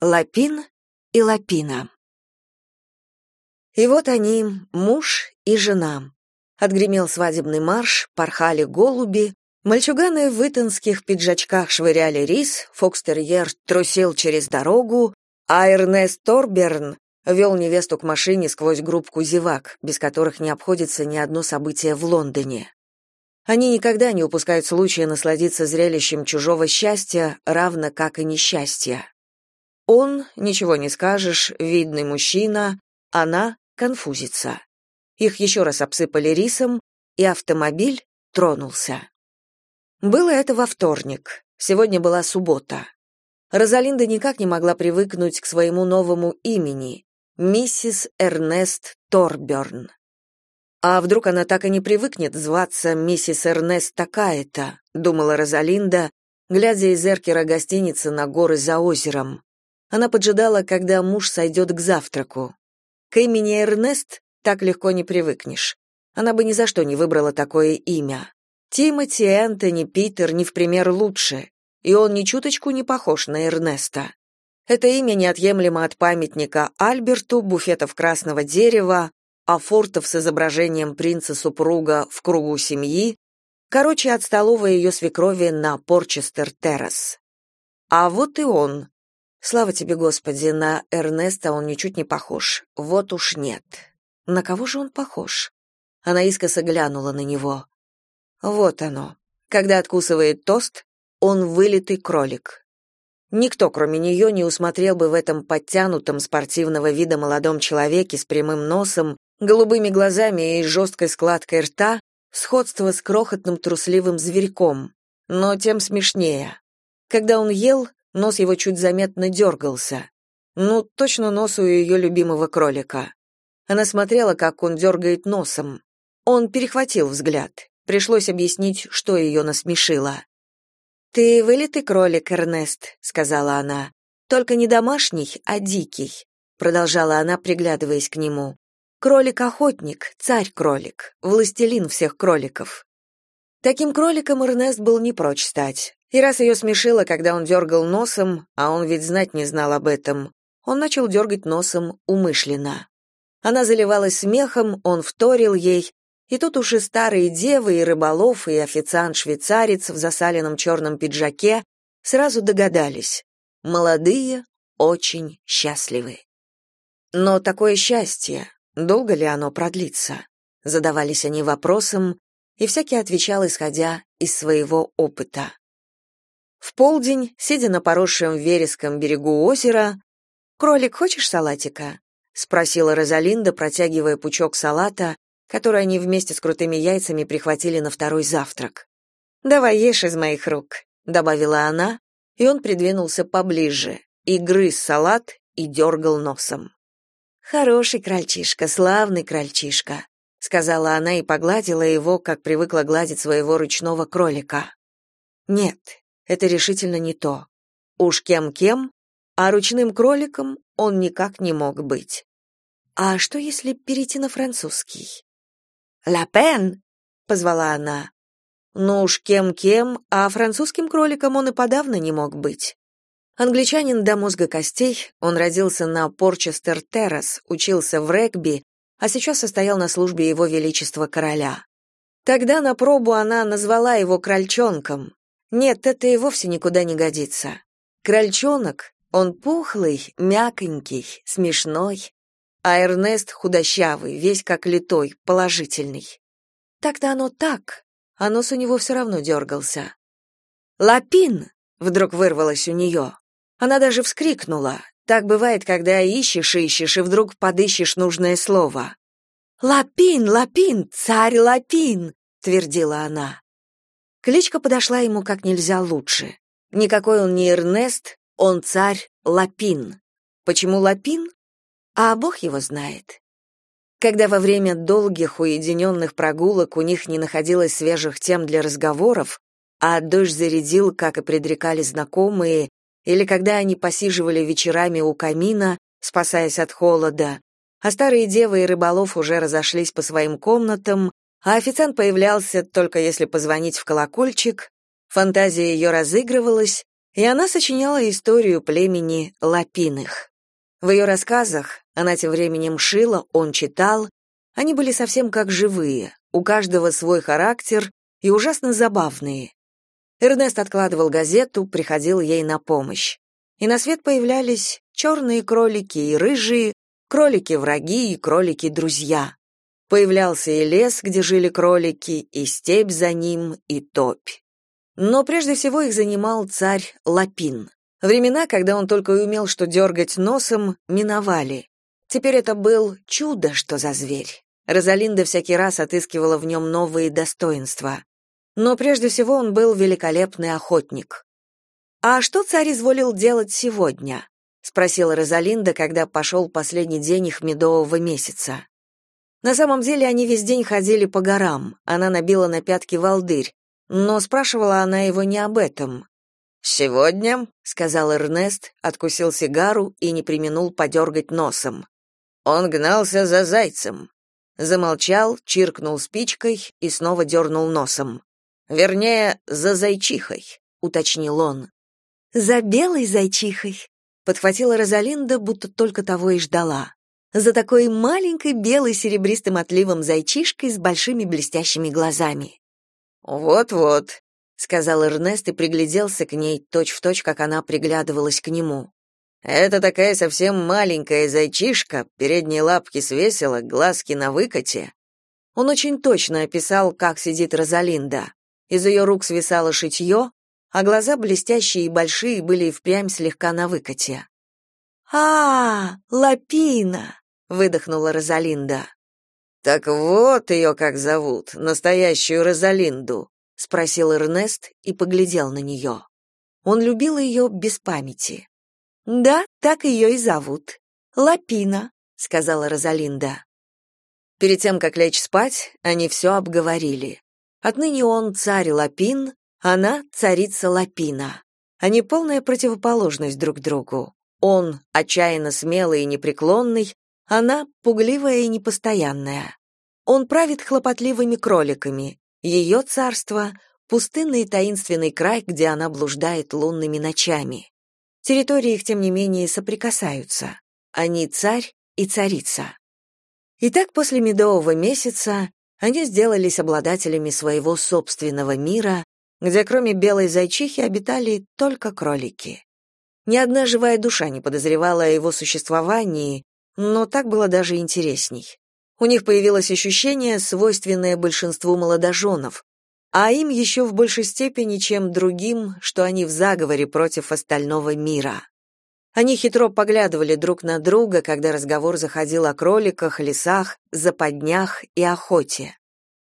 Лапин и Лапина. И вот они, муж и жена. Отгремел свадебный марш, порхали голуби, мальчуганы в итонских пиджачках швыряли рис, фокстерьер трусил через дорогу, а Эрнест Торберн вел невесту к машине сквозь группку зевак, без которых не обходится ни одно событие в Лондоне. Они никогда не упускают случая насладиться зрелищем чужого счастья, равно как и несчастья. Он, ничего не скажешь, видный мужчина, она конфузится. Их еще раз обсыпали рисом, и автомобиль тронулся. Было это во вторник. Сегодня была суббота. Розалинда никак не могла привыкнуть к своему новому имени миссис Эрнест Торберн. А вдруг она так и не привыкнет зваться миссис Эрнест такая-то, думала Розалинда, глядя из эркера гостиницы на горы за озером. Она поджидала, когда муж сойдет к завтраку. К имени Эрнест так легко не привыкнешь. Она бы ни за что не выбрала такое имя. Тимоти, Энтони, Питер не в пример лучше, и он ни чуточку не похож на Эрнеста. Это имя неотъемлемо от памятника Альберту, буфетов красного дерева, афортов с изображением принца-супруга в кругу семьи, короче, от столовой ее свекрови на Порчестер-террас. А вот и он. Слава тебе, Господи, на Эрнеста он ничуть не похож. Вот уж нет. На кого же он похож? Она искоса глянула на него. Вот оно. Когда откусывает тост, он вылитый кролик. Никто, кроме нее, не усмотрел бы в этом подтянутом спортивного вида молодом человеке с прямым носом голубыми глазами и жесткой складкой рта, сходство с крохотным трусливым зверьком, но тем смешнее. Когда он ел, нос его чуть заметно дергался. Ну, точно нос у ее любимого кролика. Она смотрела, как он дергает носом. Он перехватил взгляд. Пришлось объяснить, что ее насмешило. «Ты вылитый кролик, Эрнест», — сказала она. «Только не домашний, а дикий», — продолжала она, приглядываясь к нему. Кролик-охотник, царь-кролик, властелин всех кроликов. Таким кроликом Эрнест был не прочь стать. И раз ее смешило, когда он дергал носом, а он ведь знать не знал об этом, он начал дергать носом умышленно. Она заливалась смехом, он вторил ей, и тут уж и старые девы, и рыболов, и официант-швейцарец в засаленном черном пиджаке сразу догадались. Молодые, очень счастливы. Но такое счастье, Долго ли оно продлится? Задавались они вопросом, и всякий отвечал, исходя из своего опыта. В полдень, сидя на поросшем вереском берегу озера, «Кролик, хочешь салатика?» — спросила Розалинда, протягивая пучок салата, который они вместе с крутыми яйцами прихватили на второй завтрак. «Давай ешь из моих рук», — добавила она, и он придвинулся поближе, и грыз салат, и дергал носом. Хороший крольчишка, славный крольчишка, сказала она и погладила его, как привыкла гладить своего ручного кролика. Нет, это решительно не то. Уж кем-кем, а ручным кроликом он никак не мог быть. А что если перейти на французский? «Ла пен!» — позвала она. Ну уж кем-кем, а французским кроликом он и подавно не мог быть. Англичанин до мозга костей, он родился на Порчестер-Террас, учился в регби, а сейчас состоял на службе его величества короля. Тогда на пробу она назвала его крольчонком. Нет, это и вовсе никуда не годится. Крольчонок, он пухлый, мяконький, смешной, а Эрнест худощавый, весь как литой, положительный. Так-то оно так, а нос у него все равно дергался. «Лапин!» — вдруг вырвалось у нее. Она даже вскрикнула. Так бывает, когда ищешь, ищешь, и вдруг подыщешь нужное слово. «Лапин, Лапин, царь Лапин!» — твердила она. Кличка подошла ему как нельзя лучше. Никакой он не Эрнест, он царь Лапин. Почему Лапин? А Бог его знает. Когда во время долгих уединенных прогулок у них не находилось свежих тем для разговоров, а дождь зарядил, как и предрекали знакомые, или когда они посиживали вечерами у камина, спасаясь от холода, а старые девы и рыболов уже разошлись по своим комнатам, а официант появлялся только если позвонить в колокольчик, фантазия ее разыгрывалась, и она сочиняла историю племени Лапиных. В ее рассказах она тем временем шила, он читал, они были совсем как живые, у каждого свой характер и ужасно забавные. Эрнест откладывал газету, приходил ей на помощь. И на свет появлялись черные кролики и рыжие, кролики-враги и кролики-друзья. Появлялся и лес, где жили кролики, и степь за ним, и топь. Но прежде всего их занимал царь Лапин. Времена, когда он только и умел что дергать носом, миновали. Теперь это был чудо, что за зверь. Розалинда всякий раз отыскивала в нем новые достоинства. Но прежде всего он был великолепный охотник. «А что царь изволил делать сегодня?» — спросила Розалинда, когда пошел последний день их медового месяца. На самом деле они весь день ходили по горам, она набила на пятки волдырь, но спрашивала она его не об этом. «Сегодня», — сказал Эрнест, откусил сигару и не применул подергать носом. Он гнался за зайцем. Замолчал, чиркнул спичкой и снова дернул носом. «Вернее, за зайчихой», — уточнил он. «За белой зайчихой», — подхватила Розалинда, будто только того и ждала за такой маленькой белой серебристым отливом зайчишкой с большими блестящими глазами. «Вот-вот», — сказал Эрнест и пригляделся к ней точь-в-точь, точь, как она приглядывалась к нему. «Это такая совсем маленькая зайчишка, передние лапки свесила, глазки на выкате». Он очень точно описал, как сидит Розалинда. Из ее рук свисало шитье, а глаза блестящие и большие были впрямь слегка на выкате. «А, Лапина!» — выдохнула Розалинда. «Так вот ее как зовут, настоящую Розалинду», — спросил Эрнест и поглядел на нее. Он любил ее без памяти. «Да, так ее и зовут. Лапина», — сказала Розалинда. Перед тем, как лечь спать, они все обговорили. Отныне он царь Лапин, она царица Лапина. Они полная противоположность друг другу. Он отчаянно смелый и непреклонный, она пугливая и непостоянная. Он правит хлопотливыми кроликами. Ее царство — пустынный таинственный край, где она блуждает лунными ночами. Территории их, тем не менее, соприкасаются. Они царь и царица. И так после медового месяца они сделались обладателями своего собственного мира, где кроме белой зайчихи обитали только кролики. Ни одна живая душа не подозревала о его существовании, но так было даже интересней. У них появилось ощущение, свойственное большинству молодоженов, а им еще в большей степени, чем другим, что они в заговоре против остального мира. Они хитро поглядывали друг на друга, когда разговор заходил о кроликах, лесах, западнях и охоте.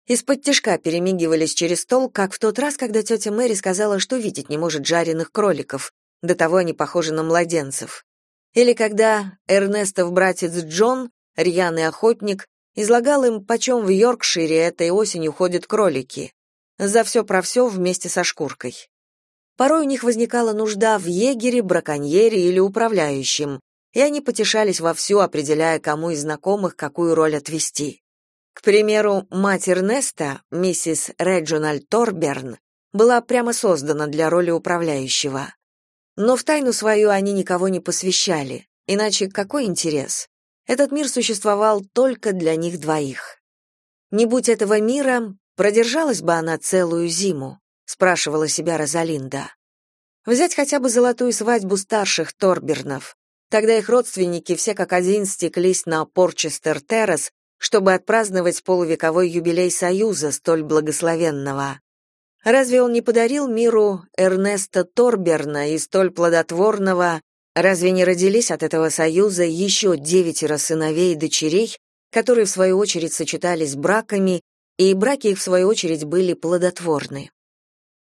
Из-под тишка перемигивались через стол, как в тот раз, когда тетя Мэри сказала, что видеть не может жареных кроликов, до того они похожи на младенцев. Или когда Эрнестов братец Джон, рьяный охотник, излагал им, почем в Йоркшире этой осенью ходят кролики. За все про все вместе со шкуркой. Порой у них возникала нужда в егере, браконьере или управляющем, и они потешались вовсю, определяя, кому из знакомых какую роль отвести. К примеру, мать Эрнеста, миссис Реджинальд Торберн, была прямо создана для роли управляющего. Но в тайну свою они никого не посвящали, иначе какой интерес? Этот мир существовал только для них двоих. Не будь этого мира, продержалась бы она целую зиму, спрашивала себя Розалинда. Взять хотя бы золотую свадьбу старших Торбернов. Тогда их родственники все как один стеклись на Порчестер-террас, чтобы отпраздновать полувековой юбилей Союза, столь благословенного. Разве он не подарил миру Эрнеста Торберна и столь плодотворного, разве не родились от этого союза еще девятеро сыновей и дочерей, которые в свою очередь сочетались браками, и браки их в свою очередь были плодотворны?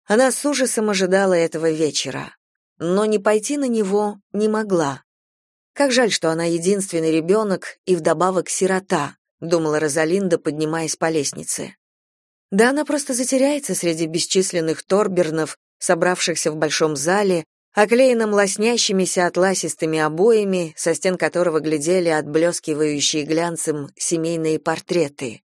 Она с ужасом ожидала этого вечера, но не пойти на него не могла. Как жаль, что она единственный ребенок и вдобавок сирота, думала Розалинда, поднимаясь по лестнице. Да она просто затеряется среди бесчисленных торбернов, собравшихся в большом зале, оклеенном лоснящимися атласистыми обоями, со стен которого глядели отблескивающие глянцем семейные портреты.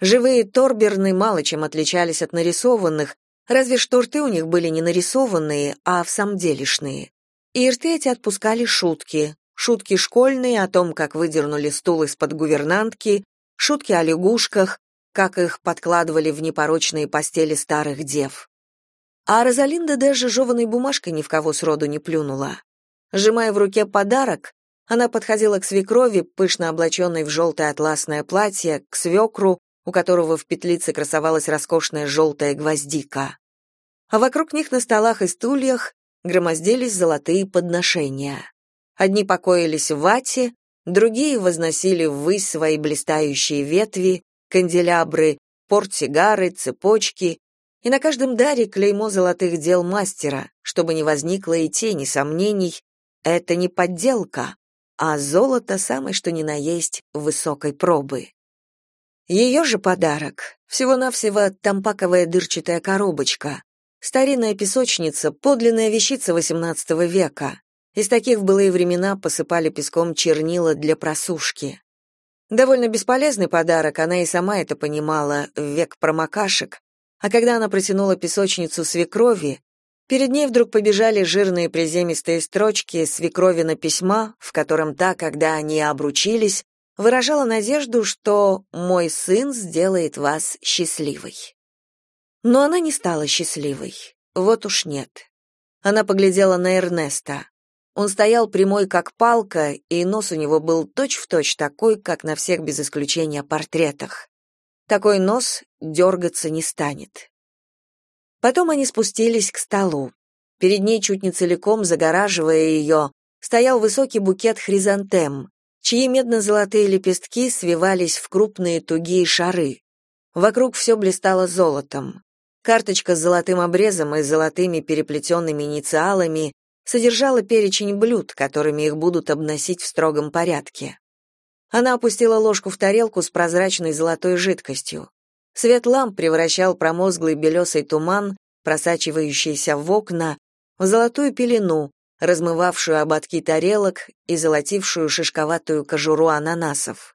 Живые торберны мало чем отличались от нарисованных, Разве что рты у них были не нарисованные, а в самом делешные. И рты эти отпускали шутки. Шутки школьные о том, как выдернули стул из-под гувернантки, шутки о лягушках, как их подкладывали в непорочные постели старых дев. А Розалинда даже жеванной бумажкой ни в кого сроду не плюнула. Сжимая в руке подарок, она подходила к свекрови, пышно облаченной в желтое атласное платье, к свекру, у которого в петлице красовалась роскошная желтая гвоздика. А вокруг них на столах и стульях громоздились золотые подношения. Одни покоились в вате, другие возносили ввысь свои блистающие ветви, канделябры, портсигары, цепочки, и на каждом даре клеймо золотых дел мастера, чтобы не возникло и тени сомнений, это не подделка, а золото самое что ни на есть высокой пробы. Ее же подарок — всего-навсего тампаковая дырчатая коробочка, старинная песочница, подлинная вещица XVIII века. Из таких в былые времена посыпали песком чернила для просушки. Довольно бесполезный подарок, она и сама это понимала в век промокашек, а когда она протянула песочницу свекрови, перед ней вдруг побежали жирные приземистые строчки свекровина письма, в котором та, когда они обручились, выражала надежду, что «мой сын сделает вас счастливой». Но она не стала счастливой. Вот уж нет. Она поглядела на Эрнеста. Он стоял прямой как палка, и нос у него был точь-в-точь точь такой, как на всех без исключения портретах. Такой нос дергаться не станет. Потом они спустились к столу. Перед ней чуть не целиком, загораживая ее, стоял высокий букет хризантем, чьи медно-золотые лепестки свивались в крупные тугие шары. Вокруг все блистало золотом. Карточка с золотым обрезом и золотыми переплетенными инициалами содержала перечень блюд, которыми их будут обносить в строгом порядке. Она опустила ложку в тарелку с прозрачной золотой жидкостью. Свет ламп превращал промозглый белесый туман, просачивающийся в окна, в золотую пелену, размывавшую ободки тарелок и золотившую шишковатую кожуру ананасов.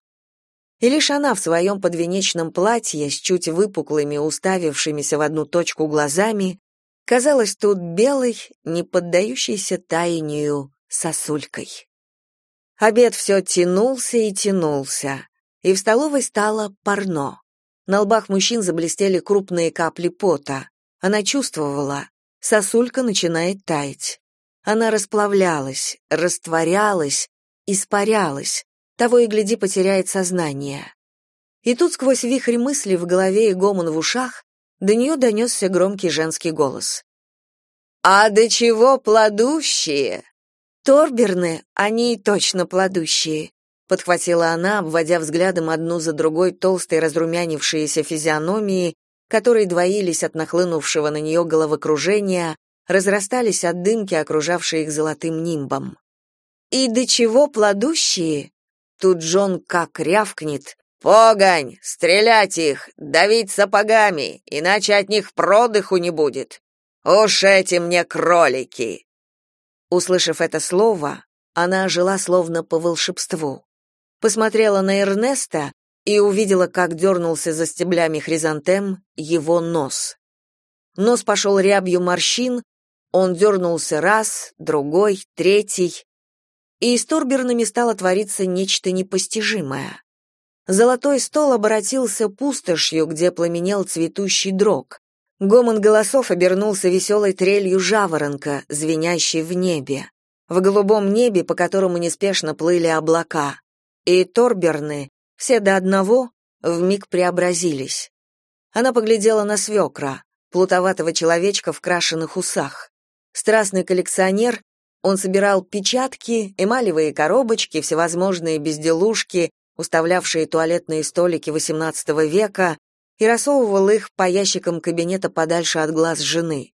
И лишь она в своем подвенечном платье с чуть выпуклыми, уставившимися в одну точку глазами, казалась тут белой, не поддающейся таянию сосулькой. Обед все тянулся и тянулся, и в столовой стало парно. На лбах мужчин заблестели крупные капли пота. Она чувствовала, сосулька начинает таять. Она расплавлялась, растворялась, испарялась, того и гляди потеряет сознание. И тут сквозь вихрь мыслей в голове и гомон в ушах до нее донесся громкий женский голос. «А до чего плодущие?» «Торберны, они точно плодущие», — подхватила она, обводя взглядом одну за другой толстые разрумянившиеся физиономии, которые двоились от нахлынувшего на нее головокружения, разрастались от дымки, окружавшей их золотым нимбом. «И до чего плодущие?» Тут Джон как рявкнет. «Погонь! Стрелять их! Давить сапогами! Иначе от них продыху не будет! Уж эти мне кролики!» Услышав это слово, она ожила словно по волшебству. Посмотрела на Эрнеста и увидела, как дернулся за стеблями хризантем его нос. Нос пошел рябью морщин, он дернулся раз, другой, третий, и с турбернами стало твориться нечто непостижимое. Золотой стол обратился пустошью, где пламенел цветущий дрог. Гомон голосов обернулся веселой трелью жаворонка, звенящей в небе. В голубом небе, по которому неспешно плыли облака. И торберны, все до одного, вмиг преобразились. Она поглядела на свекра, плутоватого человечка в крашеных усах. Страстный коллекционер, он собирал печатки, эмалевые коробочки, всевозможные безделушки, уставлявшие туалетные столики XVIII века, и рассовывал их по ящикам кабинета подальше от глаз жены.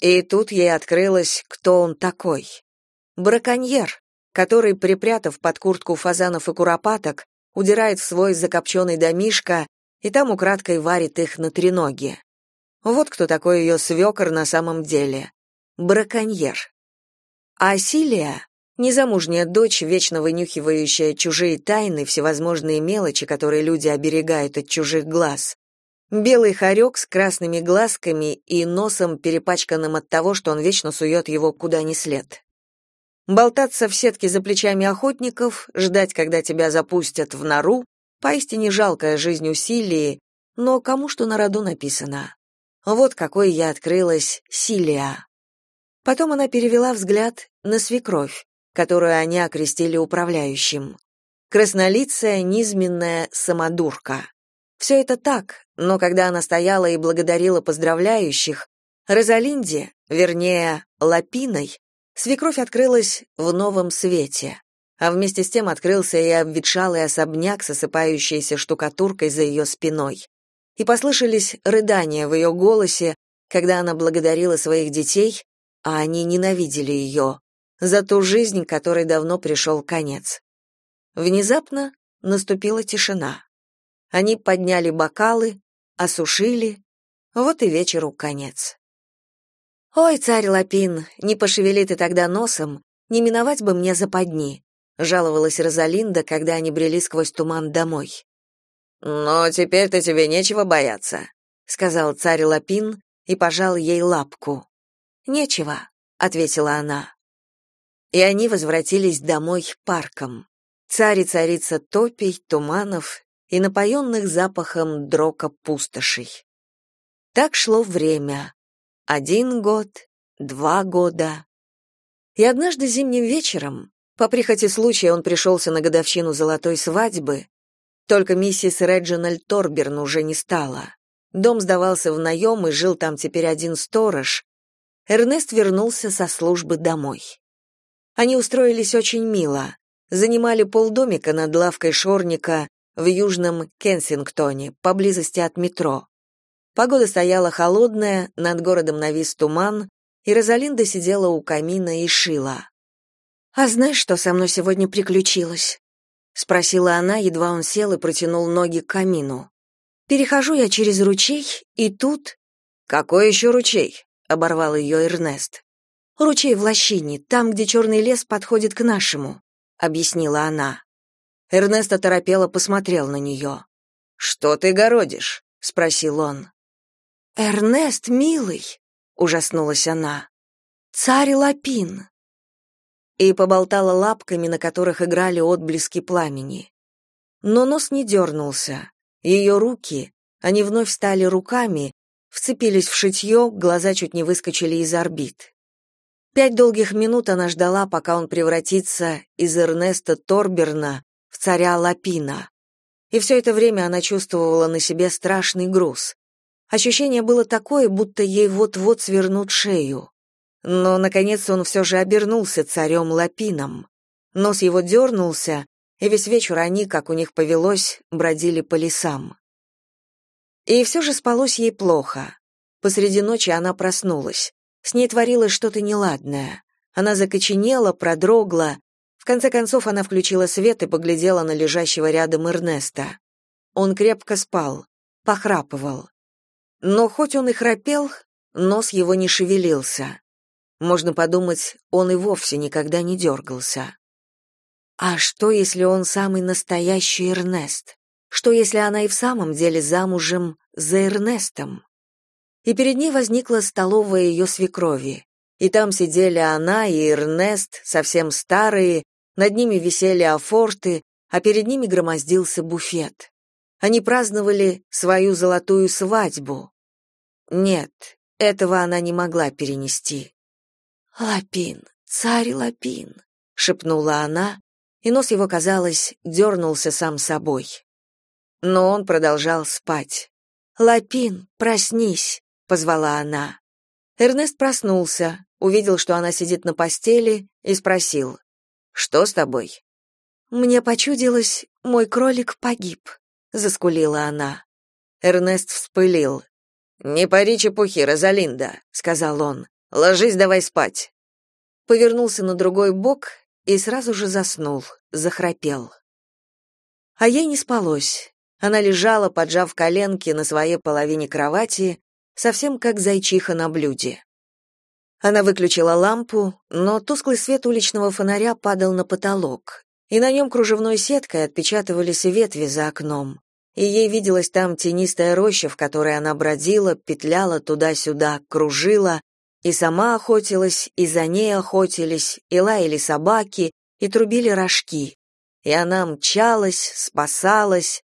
И тут ей открылось, кто он такой. Браконьер, который, припрятав под куртку фазанов и куропаток, удирает в свой закопченный домишко и там украдкой варит их на треноге. Вот кто такой ее свекор на самом деле. Браконьер. А Силия, незамужняя дочь, вечно вынюхивающая чужие тайны, всевозможные мелочи, которые люди оберегают от чужих глаз, Белый хорек с красными глазками и носом, перепачканным от того, что он вечно сует его куда ни след. Болтаться в сетке за плечами охотников, ждать, когда тебя запустят в нору, поистине жалкая жизнь усилий, но кому что на роду написано. Вот какой я открылась Силия. Потом она перевела взгляд на свекровь, которую они окрестили управляющим. Краснолицая, низменная самодурка. Все это так, но когда она стояла и благодарила поздравляющих, Розалинде, вернее, Лапиной, свекровь открылась в новом свете, а вместе с тем открылся и обветшалый особняк с осыпающейся штукатуркой за ее спиной. И послышались рыдания в ее голосе, когда она благодарила своих детей, а они ненавидели ее, за ту жизнь, которой давно пришел конец. Внезапно наступила тишина. Они подняли бокалы, осушили. Вот и вечеру конец. «Ой, царь Лапин, не пошевели ты тогда носом, не миновать бы мне западни», жаловалась Розалинда, когда они брели сквозь туман домой. «Но теперь-то тебе нечего бояться», — сказал царь Лапин и пожал ей лапку. «Нечего», — ответила она. И они возвратились домой парком. Царь царица топий, туманов и напоенных запахом дрока пустошей. Так шло время. Один год, два года. И однажды зимним вечером, по прихоти случая он пришелся на годовщину золотой свадьбы, только миссис Реджинальд Торберн уже не стала. Дом сдавался в наем, и жил там теперь один сторож. Эрнест вернулся со службы домой. Они устроились очень мило. Занимали полдомика над лавкой шорника в южном Кенсингтоне, поблизости от метро. Погода стояла холодная, над городом навис туман, и Розалинда сидела у камина и шила. «А знаешь, что со мной сегодня приключилось?» — спросила она, едва он сел и протянул ноги к камину. «Перехожу я через ручей, и тут...» «Какой еще ручей?» — оборвал ее Эрнест. «Ручей в лощине, там, где черный лес подходит к нашему», — объяснила она. Эрнест оторопело посмотрел на нее. «Что ты городишь?» — спросил он. «Эрнест, милый!» — ужаснулась она. «Царь Лапин!» И поболтала лапками, на которых играли отблески пламени. Но нос не дернулся. Ее руки, они вновь стали руками, вцепились в шитье, глаза чуть не выскочили из орбит. Пять долгих минут она ждала, пока он превратится из Эрнеста Торберна в царя Лапина. И все это время она чувствовала на себе страшный груз. Ощущение было такое, будто ей вот-вот свернут шею. Но, наконец, он все же обернулся царем Лапином. Нос его дернулся, и весь вечер они, как у них повелось, бродили по лесам. И все же спалось ей плохо. Посреди ночи она проснулась. С ней творилось что-то неладное. Она закоченела, продрогла, конце концов она включила свет и поглядела на лежащего рядом Эрнеста. Он крепко спал, похрапывал. Но хоть он и храпел, нос его не шевелился. Можно подумать, он и вовсе никогда не дергался. А что, если он самый настоящий Эрнест? Что, если она и в самом деле замужем за Эрнестом? И перед ней возникла столовая ее свекрови. И там сидели она и Эрнест, совсем старые, над ними висели афорты, а перед ними громоздился буфет. Они праздновали свою золотую свадьбу. Нет, этого она не могла перенести. «Лапин, царь Лапин», — шепнула она, и нос его, казалось, дернулся сам собой. Но он продолжал спать. «Лапин, проснись», — позвала она. Эрнест проснулся, увидел, что она сидит на постели, и спросил. Что с тобой? Мне почудилось, мой кролик погиб, заскулила она. Эрнест вспылил. Не пари чепухи, Розалинда, сказал он. Ложись, давай спать. Повернулся на другой бок и сразу же заснул, захрапел. А ей не спалось. Она лежала, поджав коленки на своей половине кровати, совсем как зайчиха на блюде. Она выключила лампу, но тусклый свет уличного фонаря падал на потолок, и на нем кружевной сеткой отпечатывались ветви за окном, и ей виделась там тенистая роща, в которой она бродила, петляла туда-сюда, кружила, и сама охотилась, и за ней охотились, и лаяли собаки, и трубили рожки. И она мчалась, спасалась,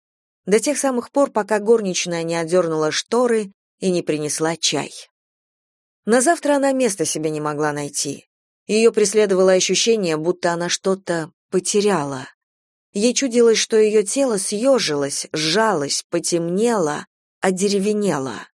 до тех самых пор, пока горничная не отдернула шторы и не принесла чай. На завтра она места себе не могла найти. Ее преследовало ощущение, будто она что-то потеряла. Ей чудилось, что ее тело съежилось, сжалось, потемнело, одеревенело.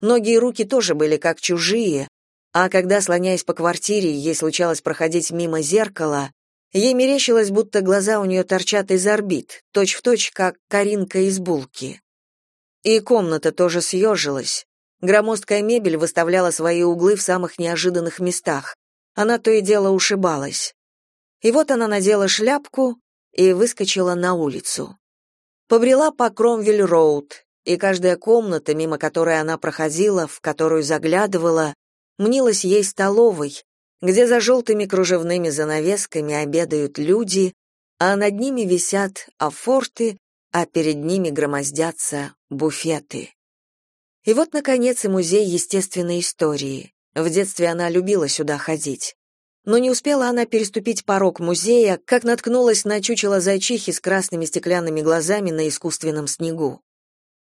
Ноги и руки тоже были как чужие, а когда, слоняясь по квартире, ей случалось проходить мимо зеркала, ей мерещилось, будто глаза у нее торчат из орбит, точь-в-точь, точь, как Каринка из булки. И комната тоже съежилась. Громоздкая мебель выставляла свои углы в самых неожиданных местах. Она то и дело ушибалась. И вот она надела шляпку и выскочила на улицу. Побрела по Кромвель-роуд, и каждая комната, мимо которой она проходила, в которую заглядывала, мнилась ей столовой, где за желтыми кружевными занавесками обедают люди, а над ними висят афорты, а перед ними громоздятся буфеты. И вот, наконец, и музей естественной истории. В детстве она любила сюда ходить. Но не успела она переступить порог музея, как наткнулась на чучело зайчихи с красными стеклянными глазами на искусственном снегу.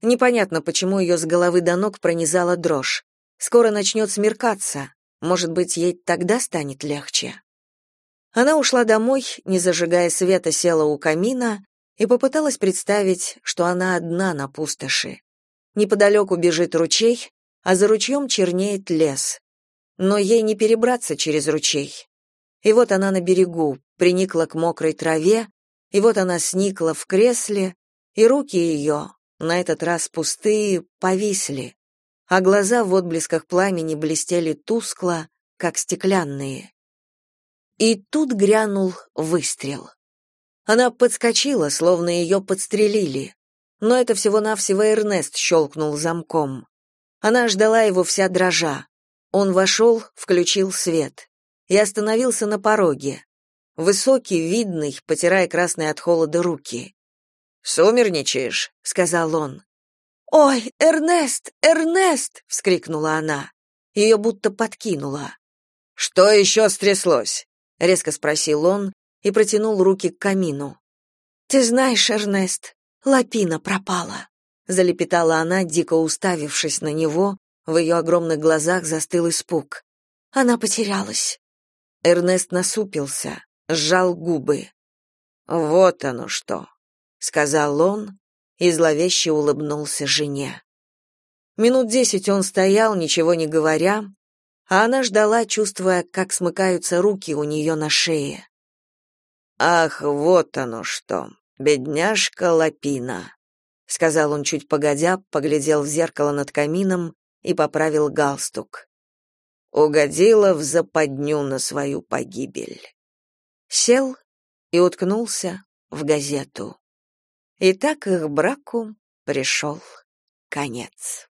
Непонятно, почему ее с головы до ног пронизала дрожь. Скоро начнет смеркаться. Может быть, ей тогда станет легче. Она ушла домой, не зажигая света, села у камина и попыталась представить, что она одна на пустоши. Неподалеку бежит ручей, а за ручьем чернеет лес но ей не перебраться через ручей. И вот она на берегу, приникла к мокрой траве, и вот она сникла в кресле, и руки ее, на этот раз пустые, повисли, а глаза в отблесках пламени блестели тускло, как стеклянные. И тут грянул выстрел. Она подскочила, словно ее подстрелили. Но это всего-навсего Эрнест щелкнул замком. Она ждала его вся дрожа. Он вошел, включил свет и остановился на пороге. Высокий, видный, потирая красные от холода руки. «Сумерничаешь», — сказал он. «Ой, Эрнест, Эрнест!» — вскрикнула она. Ее будто подкинуло. «Что еще стряслось?» — резко спросил он и протянул руки к камину. «Ты знаешь, Эрнест, Лапина пропала», — залепетала она, дико уставившись на него, в ее огромных глазах застыл испуг. Она потерялась. Эрнест насупился, сжал губы. Вот оно что, сказал он и зловеще улыбнулся жене. Минут десять он стоял, ничего не говоря, а она ждала, чувствуя, как смыкаются руки у нее на шее. Ах, вот оно что, бедняжка Лапина, сказал он чуть погодя, поглядел в зеркало над камином и поправил галстук. Угодила в западню на свою погибель. Сел и уткнулся в газету. И так их браку пришел конец.